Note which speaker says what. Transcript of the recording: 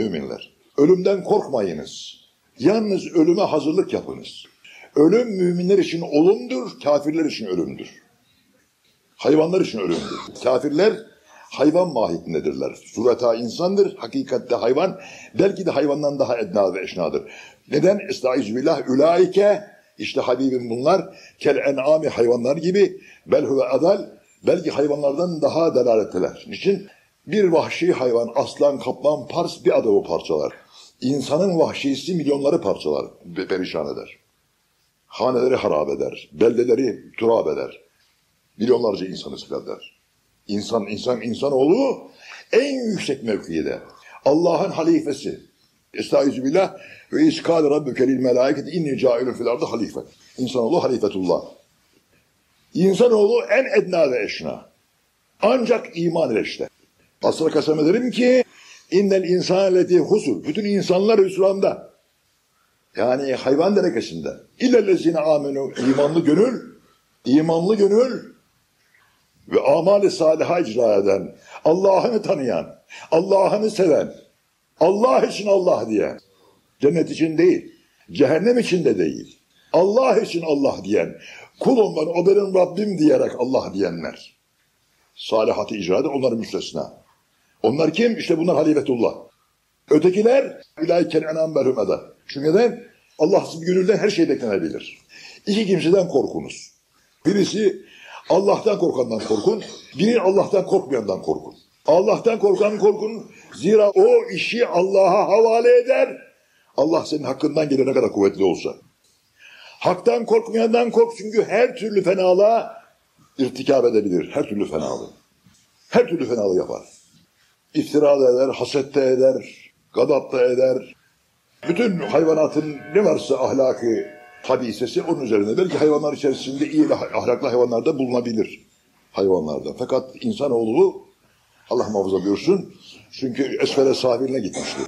Speaker 1: müminler. Ölümden korkmayınız. Yalnız ölüme hazırlık yapınız. Ölüm müminler için olumdur, kafirler için ölümdür. Hayvanlar için ölümdür. Kafirler hayvan mahiyetindedirler. Sureta insandır, hakikatte hayvan. Belki de hayvandan daha edna ve eşnadır. Neden? Estaizu ülaike, işte Habibim bunlar, kel en'ami hayvanlar gibi, bel huve adal, belki hayvanlardan daha delaletteler. Niçin? Bir vahşi hayvan, aslan, kaplan, pars bir adamı parçalar. İnsanın vahşisi milyonları parçalar, ve perişan eder. Haneleri harap eder, beldeleri turab eder. Milyonlarca insanı eder. İnsan, insan, insanoğlu en yüksek mevkide. Allah'ın halifesi. Estaizu billah ve iskal rabbuke lil melaiket inni cailun fil ardı halife. İnsanoğlu halifetullah. İnsanoğlu en edna ve eşna. Ancak iman ile Asra kasem ederim ki innel insan leti husur. Bütün insanlar hüsranda. Yani hayvan derekesinde. İllellezine amenu imanlı gönül, imanlı gönül ve amali saliha icra eden, Allah'ını tanıyan, Allah'ını seven, Allah için Allah diye, cennet için değil, cehennem için de değil, Allah için Allah diyen, kulum ben o benim Rabbim diyerek Allah diyenler. Salihatı icra eden onların müstesna. Onlar kim? İşte bunlar halifetullah. Ötekiler ülayken enam berhumeda. Çünkü neden? Allah gönülden her şey beklenebilir. İki kimseden korkunuz. Birisi Allah'tan korkandan korkun, biri Allah'tan korkmayandan korkun. Allah'tan korkan korkun, zira o işi Allah'a havale eder. Allah senin hakkından gelene kadar kuvvetli olsa. Haktan korkmayandan kork çünkü her türlü fenalığa irtikap edebilir. Her türlü fenalığı. Her türlü fenalığı yapar. İftira da eder, haset de eder, gadap da eder. Bütün hayvanatın ne varsa ahlaki hadisesi onun üzerinde. Belki hayvanlar içerisinde iyi ahlaklı hayvanlar da bulunabilir hayvanlarda. Fakat insanoğlu Allah muhafaza buyursun çünkü esfere sahiline gitmişti.